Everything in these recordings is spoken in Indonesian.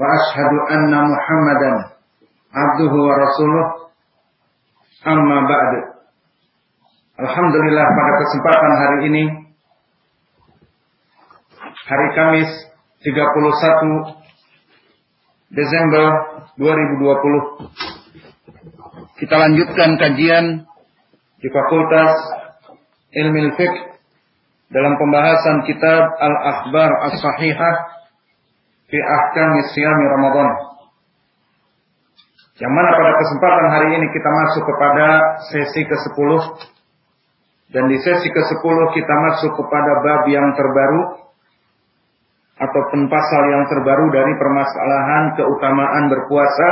وأشهد أن محمدا عبده ورسوله أما بعد Alhamdulillah pada kesempatan hari ini hari Kamis 31 Desember 2020 kita lanjutkan kajian di Fakultas Ilmu Fiqh dalam pembahasan kitab Al-Akhbar As-Sahihah fi ahkami siyami Ramadan. Yang mana pada kesempatan hari ini kita masuk kepada sesi ke-10 dan di sesi ke-10 kita masuk kepada bab yang terbaru atau pasal yang terbaru dari permasalahan keutamaan berpuasa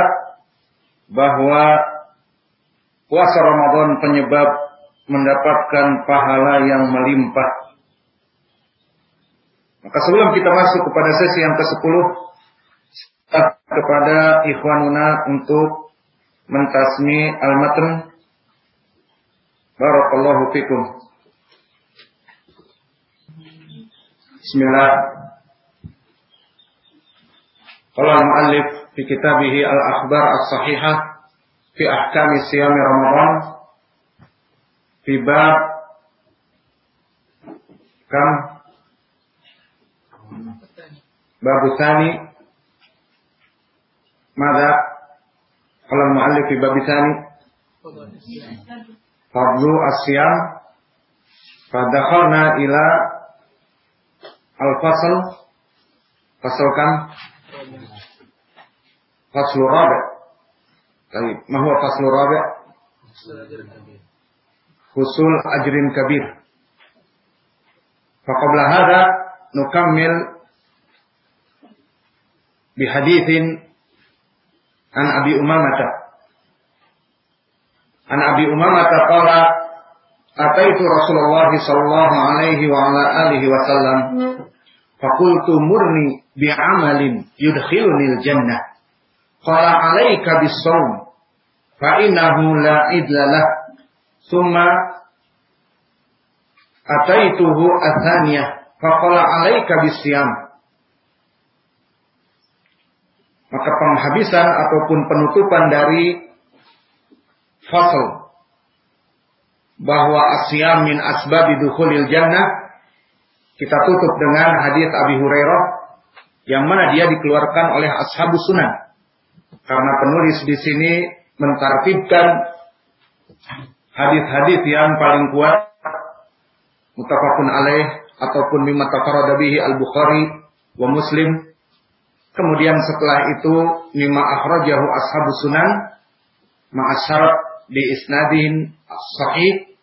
bahwa puasa Ramadan penyebab mendapatkan pahala yang melimpah maka sebelum kita masuk kepada sesi yang ke-10 kepada ikhwanuna untuk mentasmi al-matn. Barakallahu fikum. Bismillah. Qala al-muallif fi kitabihi al-akhbar as-sahihah fi ahkami siyami Ramadan. Fi bab kam Babu Sani Mada? Kalau mu'allif fi babu Sani Fadlu Asyam Fadakhalna ila Al-Fasl. Fasl kan? Faslu Rabi. Tapi Mahwa Faslu Rabi? Husul Ajrin Kabir. Faqabla hada Nukammil بحديث عن أبي أمامة عن أبي أمامة قال أتيت رسول الله صلى الله عليه وعلى آله وسلم فقلت مرني بعمل يدخلني الجنة قال عليك بالصوم فإنه لا إدل له ثم أتيته الثانية فقال عليك بالصيام maka penghabisan ataupun penutupan dari fasal bahwa asyam min asbab dukhulil jannah kita tutup dengan hadis Abi Hurairah yang mana dia dikeluarkan oleh ashabus sunan. Karena penulis di sini mentartibkan hadis-hadis yang paling kuat mutafakun alaih ataupun mimma tafarrada bihi al-Bukhari wa Muslim Kemudian setelah itu mimma akhrajahu ashabu sunan ma'asyarat bi isnadin sahih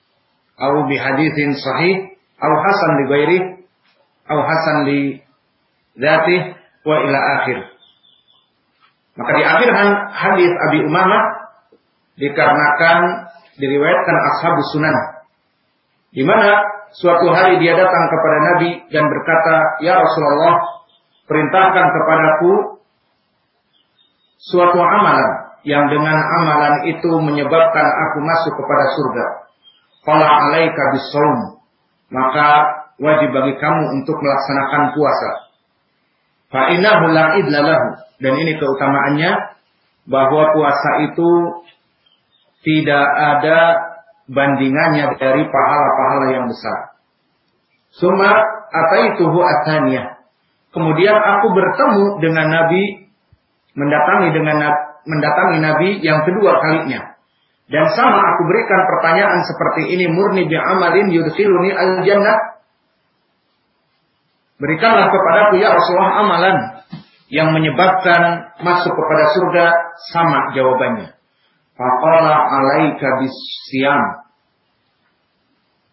atau bi hadithin sahih atau hasan li ghairi atau hasan li dzati wa ila akhir. Maka di akhir hadis Abi Umamah dikarenakan diriwayatkan ashabu sunan di mana suatu hari dia datang kepada Nabi dan berkata, "Ya Rasulullah, perintahkan kepadaku suatu amalan yang dengan amalan itu menyebabkan aku masuk kepada surga. Qala alaika bisawm. Maka wajib bagi kamu untuk melaksanakan puasa. Fa innahu la. Dan ini keutamaannya bahwa puasa itu tidak ada bandingannya dari pahala-pahala yang besar. Suma ataituhu athaniyah. Kemudian aku bertemu dengan Nabi, mendatangi dengan mendatangi Nabi yang kedua kalinya. Dan sama aku berikan pertanyaan seperti ini murni bi amalin yudkhiluni al jannah. Berikanlah kepadaku ya Rasulullah amalan yang menyebabkan masuk kepada surga sama jawabannya. Faqala alaika bisyam.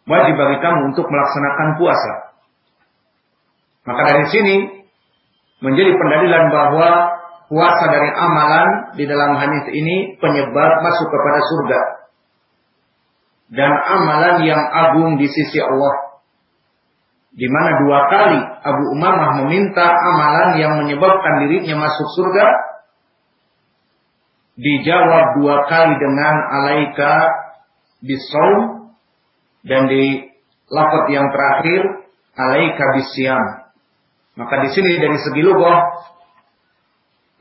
Wajib bagi kamu untuk melaksanakan puasa. Maka dari sini menjadi pendalilan bahwa puasa dari amalan di dalam hadis ini penyebab masuk kepada surga. Dan amalan yang agung di sisi Allah. Di mana dua kali Abu Umamah meminta amalan yang menyebabkan dirinya masuk surga. Dijawab dua kali dengan alaika bisaum dan di lafaz yang terakhir alaika bisyam. Maka di sini dari segi lugah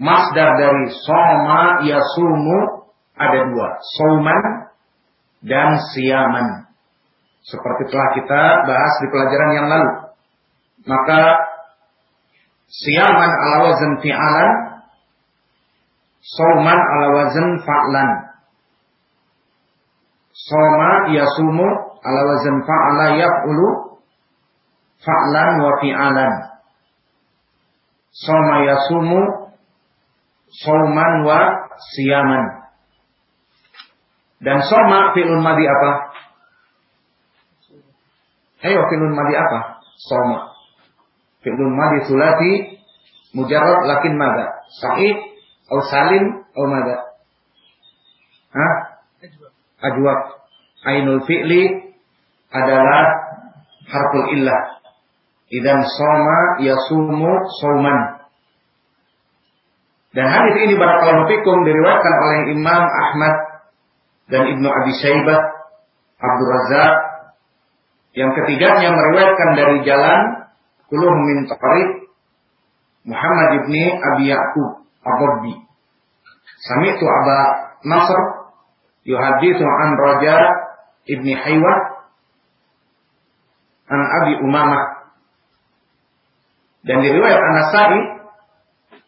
masdar dari soma yasumu ada dua, soman dan siaman. Seperti telah kita bahas di pelajaran yang lalu. Maka siaman ala wazan fi'alan, soman ala wazan fa'lan. Soma yasumu ala wazan fa'ala yaf'ulu fa'lan wa fi'alan. Soma yasumu Soman wa siyaman. Dan soma fi'lun madi apa? Ayo fi'lun madi apa? Soma. Fi'lun madi sulati mujarrad lakin mada? Sa'id atau salim atau mada? Hah? Ajwab. Ainul fi'li adalah harful illah. Idan soma yasumu soman. Dan hadis ini barakallahu fikum diriwayatkan oleh Imam Ahmad dan Ibnu Abi Syaibah, Abdul Razak. Yang ketiganya meriwayatkan dari jalan Kuluh min Tariq Muhammad ibni Abi Ya'qub Abdi. Sami'tu Aba Nasr yuhadithu an Raja ibni Haywa an Abi Umamah. Dan diriwayat Anasai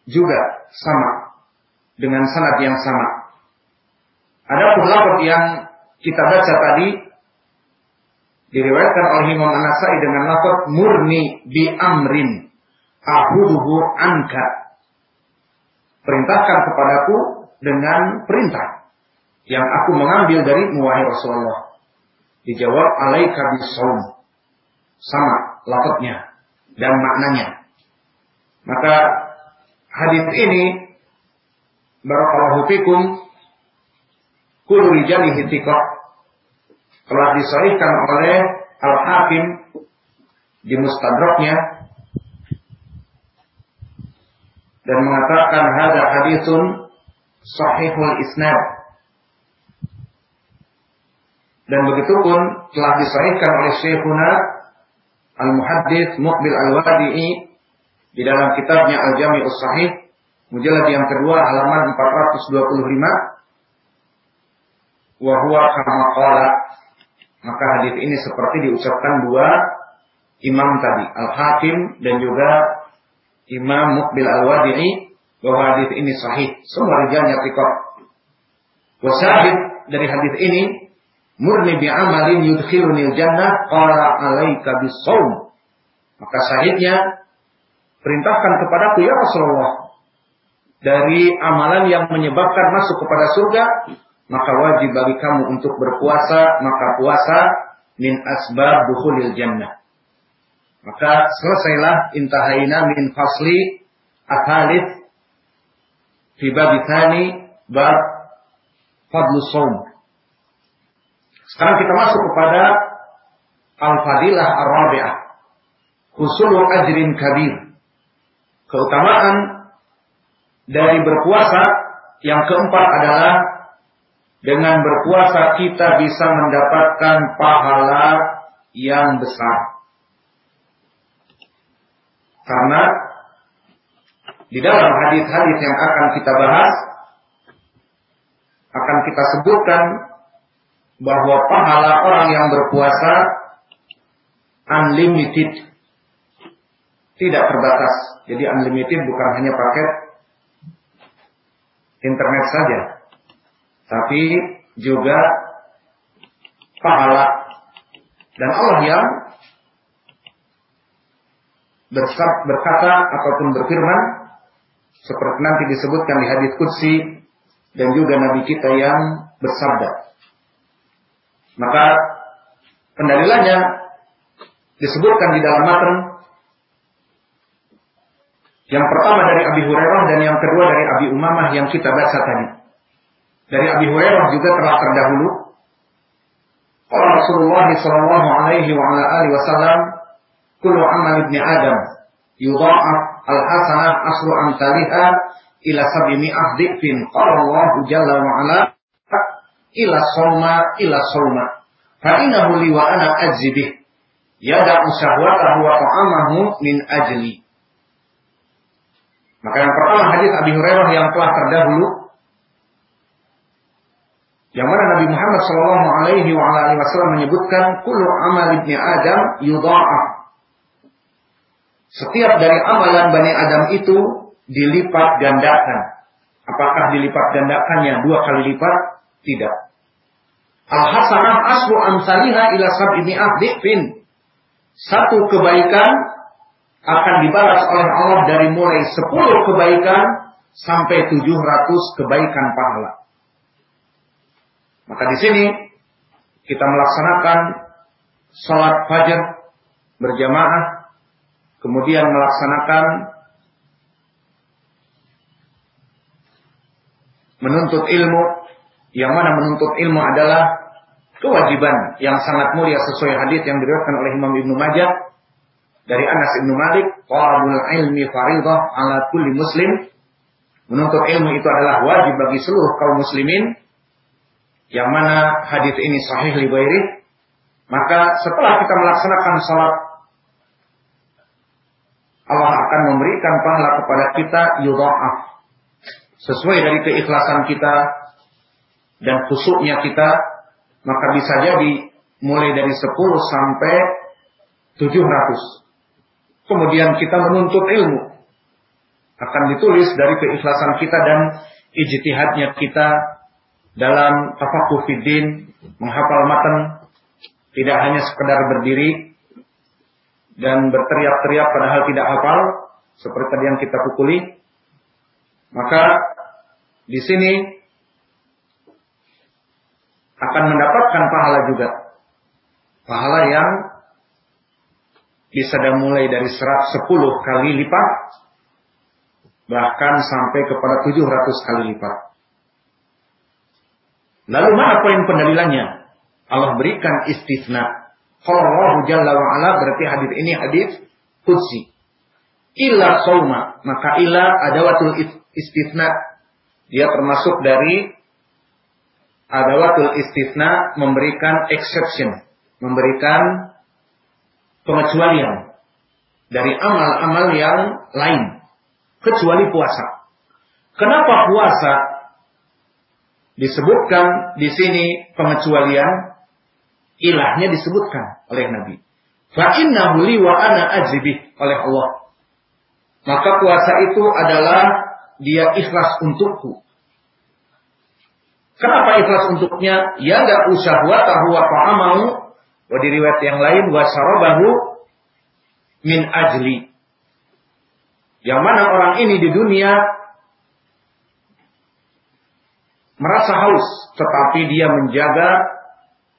juga sama dengan sanad yang sama. Ada lafaz yang kita baca tadi diriwayatkan oleh Imam An-Nasai dengan lafaz murni bi amrin ahuduhu anka. Perintahkan kepadaku dengan perintah yang aku mengambil dari wahai Rasulullah. Dijawab alaika bisawm. Sama lafaznya dan maknanya. Maka hadis ini barakallahu fikum kullu rijalihi thiqah. Telah disahihkan oleh Al-Hakim di Mustadraknya dan mengatakan hadza haditsun sahihul isnad. Dan begitu pun telah disahihkan oleh Syekhuna Al-Muhaddits Muqbil Al-Wadi'i di dalam kitabnya Al-Jami'us Sahih mujallad yang kedua halaman 425 wa huwa kama qala. Maka hadis ini seperti diucapkan dua imam tadi Al-Hakim dan juga Imam Muqbil Al-Wadi'i bahwa hadis ini sahih. Semua rijalnya thiqah wa dari hadis ini murni bi amalin yudkhiluni jannah qala alaika bis maka syahidnya Perintahkan kepadaku ya Rasulullah. Dari amalan yang menyebabkan masuk kepada surga. Maka wajib bagi kamu untuk berpuasa. Maka puasa min asbab dukhulil jannah. Maka selesailah intahaina min fasli athalith fi babithani bab fadlu saum. Sekarang kita masuk kepada al-fadilah ar-rabi'ah. Husulu ajrin kabir keutamaan dari berpuasa yang keempat adalah dengan berpuasa kita bisa mendapatkan pahala yang besar. Karena di dalam hadis-hadis yang akan kita bahas akan kita sebutkan bahwa pahala orang yang berpuasa unlimited tidak terbatas. Jadi unlimited bukan hanya paket internet saja. Tapi juga pahala. Dan Allah yang berkata ataupun berfirman seperti nanti disebutkan di hadis Qudsi dan juga Nabi kita yang bersabda. Maka pendalilannya disebutkan di dalam materi yang pertama dari Abi Hurairah dan yang kedua dari Abi Umamah yang kita baca tadi. Dari Abi Hurairah juga telah terdahulu. Kalau Rasulullah sallallahu alaihi wasallam, "Kullu amal ibni Adam yudha'af al-hasanah asru amsalihha ila sab'imi'ah dhifin." Qala Allah jalla wa ala ila sawma ila sawma. Fa innahu wa ana ajzibih. Yada'u syahwatahu wa ta'amahu min ajli. Maka yang pertama hadis Abi Hurairah yang telah terdahulu yang mana Nabi Muhammad Shallallahu Alaihi Wasallam menyebutkan kullu amal ibni Adam yudha'af. Setiap dari amalan bani Adam itu dilipat gandakan. Apakah dilipat gandakannya dua kali lipat? Tidak. Al hasanah asru amsaliha ila sab'ini abdifin. Satu kebaikan akan dibalas oleh Allah dari mulai 10 kebaikan sampai 700 kebaikan pahala. Maka di sini kita melaksanakan sholat fajar berjamaah, kemudian melaksanakan menuntut ilmu, yang mana menuntut ilmu adalah kewajiban yang sangat mulia sesuai hadis yang diriwayatkan oleh Imam Ibnu Majah dari Anas bin Malik, talabul ilmi faridah ala kulli muslim. Menuntut ilmu itu adalah wajib bagi seluruh kaum muslimin. Yang mana hadis ini sahih li Maka setelah kita melaksanakan salat Allah akan memberikan pahala kepada kita yudha'af. Sesuai dari keikhlasan kita dan khusyuknya kita, maka bisa jadi mulai dari 10 sampai 700 kemudian kita menuntut ilmu akan ditulis dari keikhlasan kita dan ijtihadnya kita dalam tafakuh fiddin, menghafal matan, tidak hanya sekedar berdiri dan berteriak-teriak padahal tidak hafal, seperti tadi yang kita pukuli, maka di sini akan mendapatkan pahala juga. Pahala yang bisa mulai dari 110 kali lipat bahkan sampai kepada 700 kali lipat. Lalu mana poin pendalilannya? Allah berikan istisna. Kalau Allah Jalla wa ala berarti hadis ini hadis kudsi. Illa sauma, maka illa adawatul istisna. Dia termasuk dari adawatul istisna memberikan exception, memberikan pengecualian dari amal-amal yang lain kecuali puasa. Kenapa puasa disebutkan di sini pengecualian ilahnya disebutkan oleh Nabi. Fa innahu li wa ana ajibih oleh Allah. Maka puasa itu adalah dia ikhlas untukku. Kenapa ikhlas untuknya? Ya enggak usah wa ta'amahu Wa di riwayat yang lain wasarabahu min ajli. Yang mana orang ini di dunia merasa haus, tetapi dia menjaga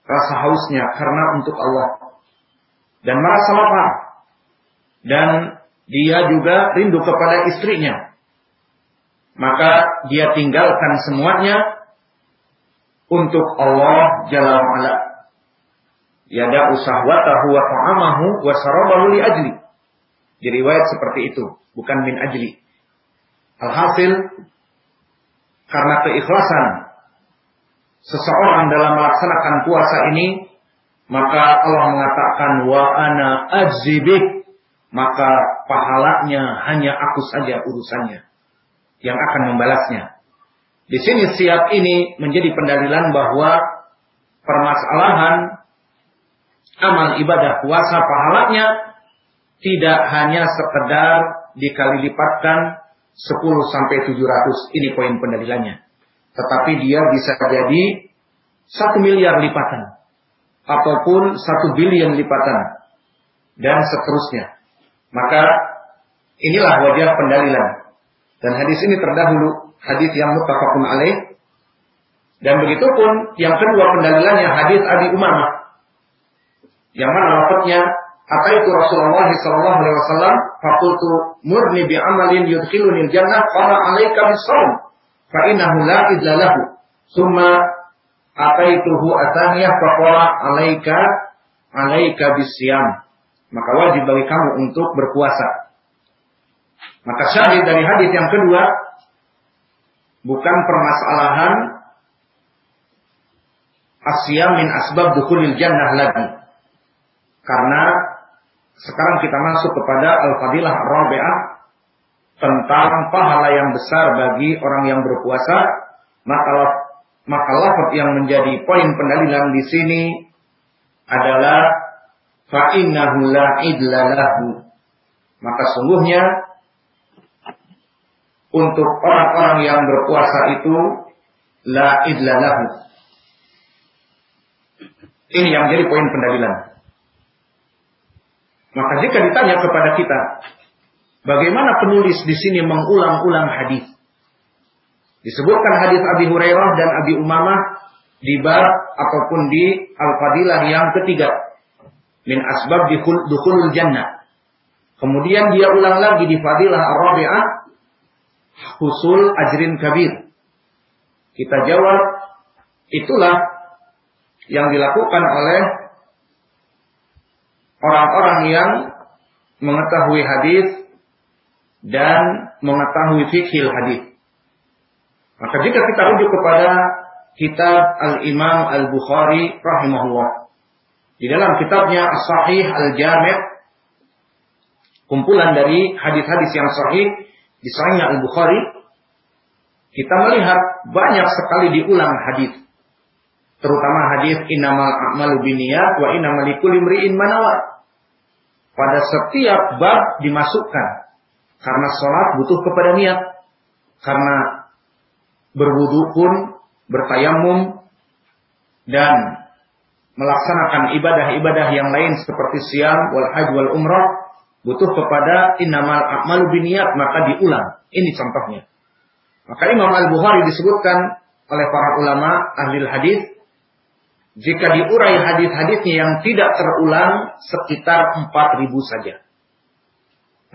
rasa hausnya karena untuk Allah. Dan merasa lapar. Dan dia juga rindu kepada istrinya. Maka dia tinggalkan semuanya untuk Allah Jalla wa'ala yada usahwatahu wa ta'amahu wa sarabahu li ajli. riwayat seperti itu, bukan min ajli. Alhasil karena keikhlasan seseorang dalam melaksanakan puasa ini, maka Allah mengatakan wa ana ajzibik, maka pahalanya hanya aku saja urusannya yang akan membalasnya. Di sini siap ini menjadi pendalilan bahwa permasalahan amal ibadah puasa pahalanya tidak hanya sekedar dikali lipatkan 10 sampai 700. Ini poin pendalilannya. Tetapi dia bisa jadi satu miliar lipatan. Ataupun satu bilion lipatan. Dan seterusnya. Maka inilah wajah pendalilan. Dan hadis ini terdahulu. Hadis yang mutafakun alaih. Dan begitu pun yang kedua pendalilannya hadis Abi Umamah yang mana lafadznya apa itu Rasulullah Sallallahu Alaihi Wasallam Fakultu murni bi amalin yudkhilunil jannah qala alaika bisawm fa innahu la idla lahu. Summa ataituhu ataniyah faqala alaika alaika bisyam. Maka wajib bagi kamu untuk berpuasa. Maka syahid dari hadis yang kedua bukan permasalahan asyam min asbab dukhulil jannah lagi. Karena sekarang kita masuk kepada al-fadilah rabi'ah tentang pahala yang besar bagi orang yang berpuasa, maka maka yang menjadi poin pendalilan di sini adalah fa idlalahu. Maka sungguhnya untuk orang-orang yang berpuasa itu la idlalahu. Ini yang menjadi poin pendalilan. Maka jika ditanya kepada kita, bagaimana penulis di sini mengulang-ulang hadis? Disebutkan hadis Abi Hurairah dan Abi Umamah di bab ataupun di Al-Fadilah yang ketiga. Min asbab dukhulul jannah. Kemudian dia ulang lagi di Fadilah Ar-Rabi'ah husul ajrin kabir. Kita jawab, itulah yang dilakukan oleh orang-orang yang mengetahui hadis dan mengetahui fikih hadis. Maka jika kita rujuk kepada kitab Al-Imam Al-Bukhari rahimahullah. Di dalam kitabnya As-Sahih Al-Jami' kumpulan dari hadis-hadis yang sahih di Sahih Al-Bukhari kita melihat banyak sekali diulang hadis. Terutama hadis innamal a'malu binniyat wa innamal likulli imri'in manawat pada setiap bab dimasukkan. Karena sholat butuh kepada niat. Karena berwudu pun bertayamum dan melaksanakan ibadah-ibadah yang lain seperti siam, wal haj, wal umrah butuh kepada innamal a'malu biniyat maka diulang. Ini contohnya. Maka Imam Al-Bukhari disebutkan oleh para ulama ahli hadis jika diurai hadis-hadisnya yang tidak terulang sekitar 4000 saja.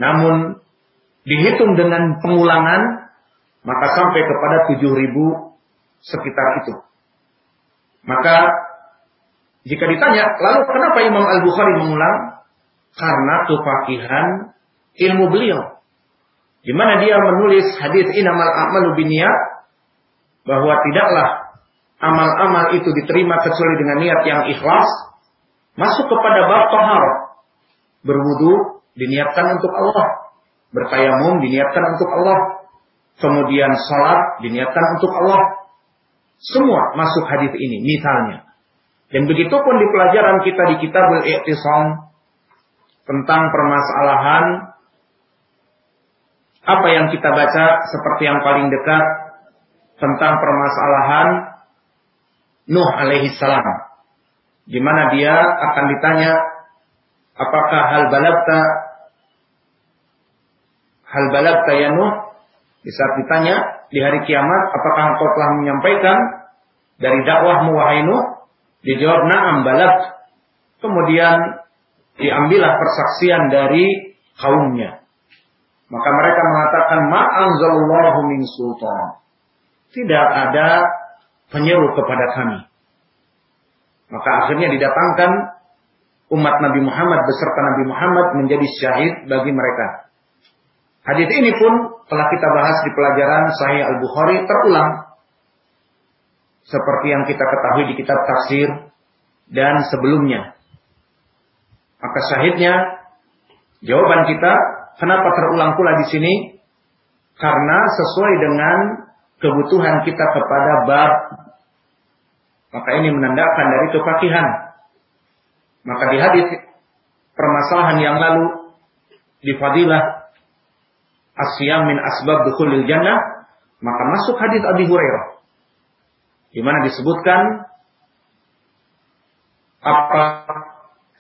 Namun dihitung dengan pengulangan maka sampai kepada 7000 sekitar itu. Maka jika ditanya, lalu kenapa Imam Al-Bukhari mengulang? Karena kefakihan ilmu beliau. Di mana dia menulis hadis inamal a'malu biniyat bahwa tidaklah amal-amal itu diterima kecuali dengan niat yang ikhlas, masuk kepada bab taharah. Berwudu diniatkan untuk Allah, bertayamum diniatkan untuk Allah, kemudian salat diniatkan untuk Allah. Semua masuk hadis ini misalnya. Dan begitu pun di pelajaran kita di Kitabul I'tisam tentang permasalahan apa yang kita baca seperti yang paling dekat tentang permasalahan Nuh alaihi salam. Di mana dia akan ditanya apakah hal balagta hal balagta ya Nuh? Di saat ditanya di hari kiamat apakah engkau telah menyampaikan dari dakwahmu wahai Nuh? Dijawab na'am balagt. Kemudian diambillah persaksian dari kaumnya. Maka mereka mengatakan ma'anzalallahu min sultan. Tidak ada penyeru kepada kami. Maka akhirnya didatangkan umat Nabi Muhammad beserta Nabi Muhammad menjadi syahid bagi mereka. Hadis ini pun telah kita bahas di pelajaran Sahih Al-Bukhari terulang. Seperti yang kita ketahui di kitab tafsir dan sebelumnya. Maka syahidnya jawaban kita kenapa terulang pula di sini? Karena sesuai dengan kebutuhan kita kepada bab maka ini menandakan dari kefakihan maka di hadis permasalahan yang lalu di fadilah asyam min asbab dukhulil jannah maka masuk hadis Abi Hurairah di mana disebutkan apa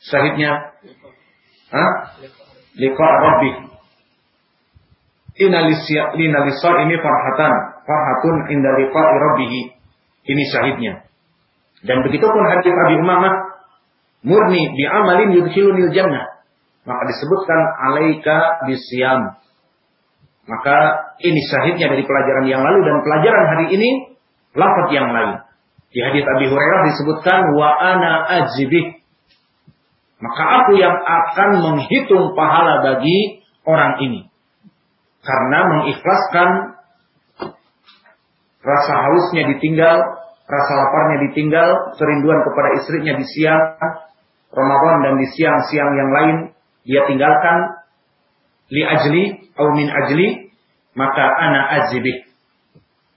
syahidnya Hah? Liqa Rabbi Inna lisar ini farhatan farhatun inda liqa'i rabbih. Ini syahidnya. Dan begitu pun hadis Abi Umamah murni bi amalin yudkhilunil jannah. maka disebutkan alaika bisyam. Maka ini syahidnya dari pelajaran yang lalu dan pelajaran hari ini lafaz yang lain. Di hadis Abi Hurairah disebutkan wa ana ajibih. Maka aku yang akan menghitung pahala bagi orang ini. Karena mengikhlaskan rasa hausnya ditinggal, rasa laparnya ditinggal, kerinduan kepada istrinya di siang Ramadan dan di siang-siang yang lain dia tinggalkan li ajli atau min ajli maka ana ajibih.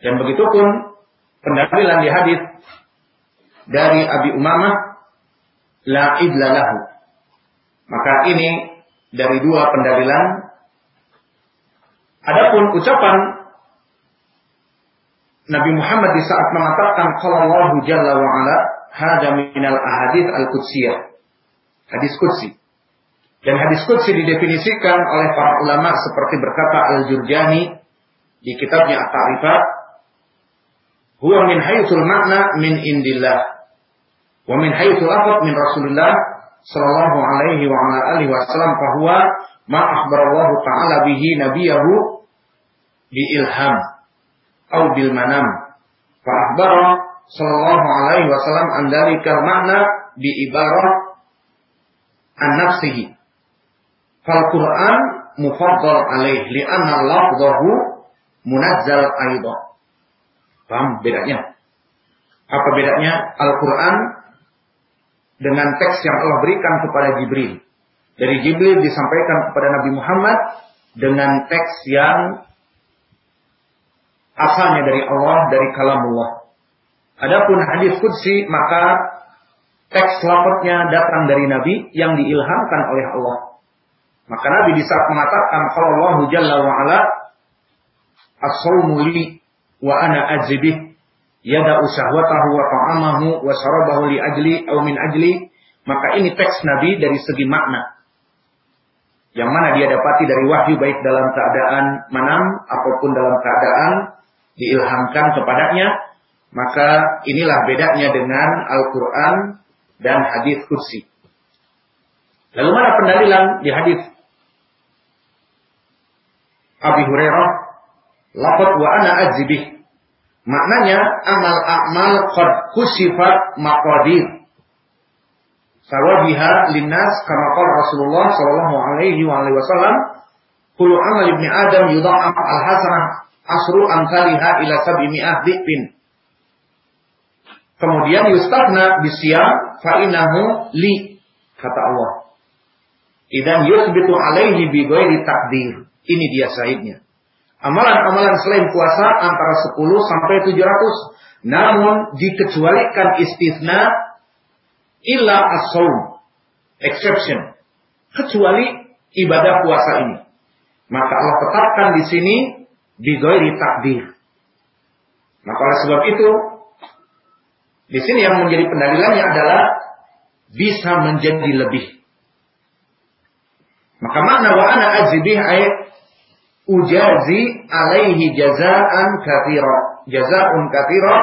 Dan begitu pun pendalilan di hadis dari Abi Umamah la idlalahu. Maka ini dari dua pendalilan. Adapun ucapan Nabi Muhammad di saat mengatakan kalau Allah jalla wa ala hada minal ahadith al-qudsiyah. Hadis qudsi. Dan hadis qudsi didefinisikan oleh para ulama seperti berkata Al-Jurjani di kitabnya At-Ta'rifat, huwa min haythul makna min indillah wa min haythul lafaz min Rasulullah sallallahu alaihi wa ala alihi wasallam fahuwa ma akhbarallahu ta'ala bihi nabiyahu bi ilham atau bil manam fa akhbara sallallahu alaihi wasallam an dalika makna bi ibarah an nafsihi Fal Quran mufaddal alaih li'anna lafzahu munazzal aidah. Paham bedanya? Apa bedanya Al-Quran dengan teks yang Allah berikan kepada Jibril? Dari Jibril disampaikan kepada Nabi Muhammad dengan teks yang asalnya dari Allah, dari kalamullah. Adapun hadis Qudsi, maka teks lafadznya datang dari Nabi yang diilhamkan oleh Allah. Maka Nabi di saat mengatakan kalau Allah Jalla wa ala li wa ana ajibih yada usahwatahu wa ta'amahu wa sarabahu li ajli au min ajli maka ini teks Nabi dari segi makna yang mana dia dapati dari wahyu baik dalam keadaan manam ataupun dalam keadaan diilhamkan kepadanya maka inilah bedanya dengan Al-Quran dan hadis kursi. Lalu mana pendalilan di hadis Abi Hurairah? Lafaz wa ana ajibih maknanya amal amal qad kusifat maqadir. Sawabiha linnas kama qala Rasulullah sallallahu alaihi wa alihi wasallam kullu amal ibni adam yudha'af al hasanah asru amsalha ila sab'imi'ah dhibin kemudian yustafna bisyam fa innahu li kata Allah idan yusbitu alaihi bi ghairi takdir ini dia sahidnya. Amalan-amalan selain puasa antara 10 sampai 700. Namun dikecualikan istisna illa as Exception. Kecuali ibadah puasa ini. Maka Allah tetapkan di sini bigoiri takdir. Maka oleh sebab itu di sini yang menjadi pendalilannya adalah bisa menjadi lebih. Maka makna wa ana ajibih ayat ujazi alaihi jazaan kathira. Jazaun kathira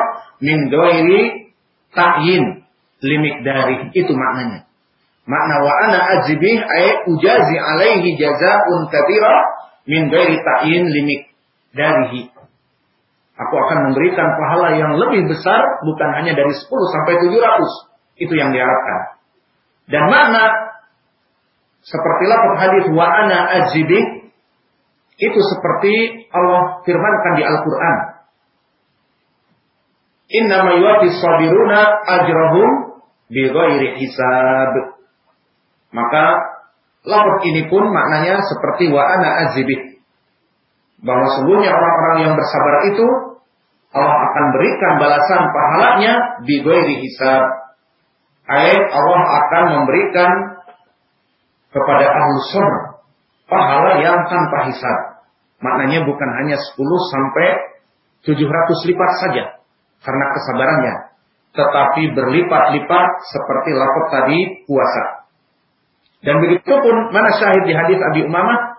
min ghairi ta'yin limik dari. Itu maknanya. Makna wa ana ajibih ay ujazi alaihi jazaun kathira min ghairi ta'yin limik darihi. Aku akan memberikan pahala yang lebih besar bukan hanya dari 10 sampai 700. Itu yang diharapkan. Dan makna seperti lafaz hadis wa ana ajibih itu seperti Allah firmankan di Al-Quran. Inna yuwafis sabiruna ajrahum bighairi hisab. Maka lapor ini pun maknanya seperti wa ana azibih. Bahwa sungguhnya orang-orang yang bersabar itu Allah akan berikan balasan pahalanya bighairi hisab. Ayat Allah akan memberikan kepada ahlu surga pahala yang tanpa hisab. Maknanya bukan hanya 10 sampai 700 lipat saja karena kesabarannya, tetapi berlipat-lipat seperti lapor tadi puasa. Dan begitu pun mana syahid di hadis Abi Umamah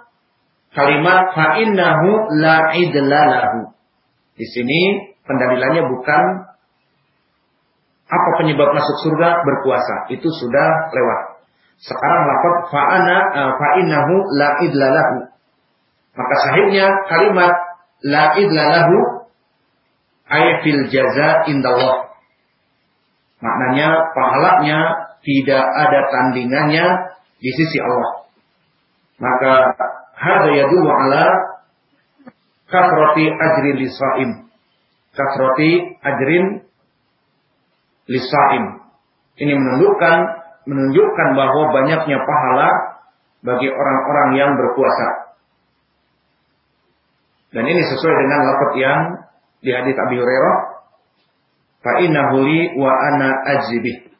kalimat fa'innahu la idlalahu. Di sini pendalilannya bukan apa penyebab masuk surga berpuasa, itu sudah lewat. Sekarang lafaz fa'ana uh, fa'innahu la idlalahu. Maka sahihnya kalimat la idlalahu ay fil jaza indallah. Maknanya pahalanya tidak ada tandingannya di sisi Allah. Maka hada yadullu ala kasrati ajri lisaim. Kasrati ajrin lisaim. Ini menunjukkan menunjukkan bahwa banyaknya pahala bagi orang-orang yang berpuasa. Dan ini sesuai dengan lafaz yang di hadis Abi Hurairah, "Fa innahu li wa ana ajibih."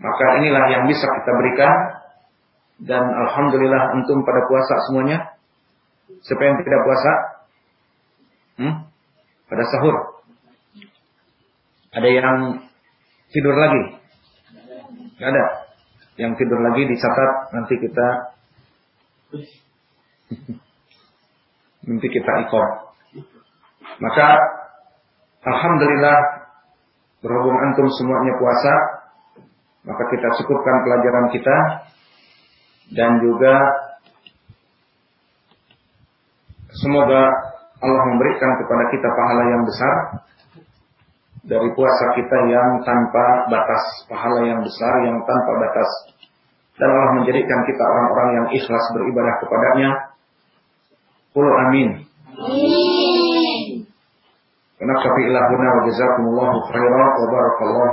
Maka inilah yang bisa kita berikan dan alhamdulillah antum pada puasa semuanya. Siapa yang tidak puasa? Hmm? Pada sahur. Ada yang tidur lagi? Tidak ada. Yang tidur lagi dicatat nanti kita nanti kita ikut. Maka alhamdulillah berhubung antum semuanya puasa, maka kita cukupkan pelajaran kita dan juga semoga Allah memberikan kepada kita pahala yang besar dari puasa kita yang tanpa batas, pahala yang besar yang tanpa batas. Dan Allah menjadikan kita orang-orang yang ikhlas beribadah kepadanya. Qul amin. Amin. Wa ilahuna wa jazakumullahu khairan wa barakallahu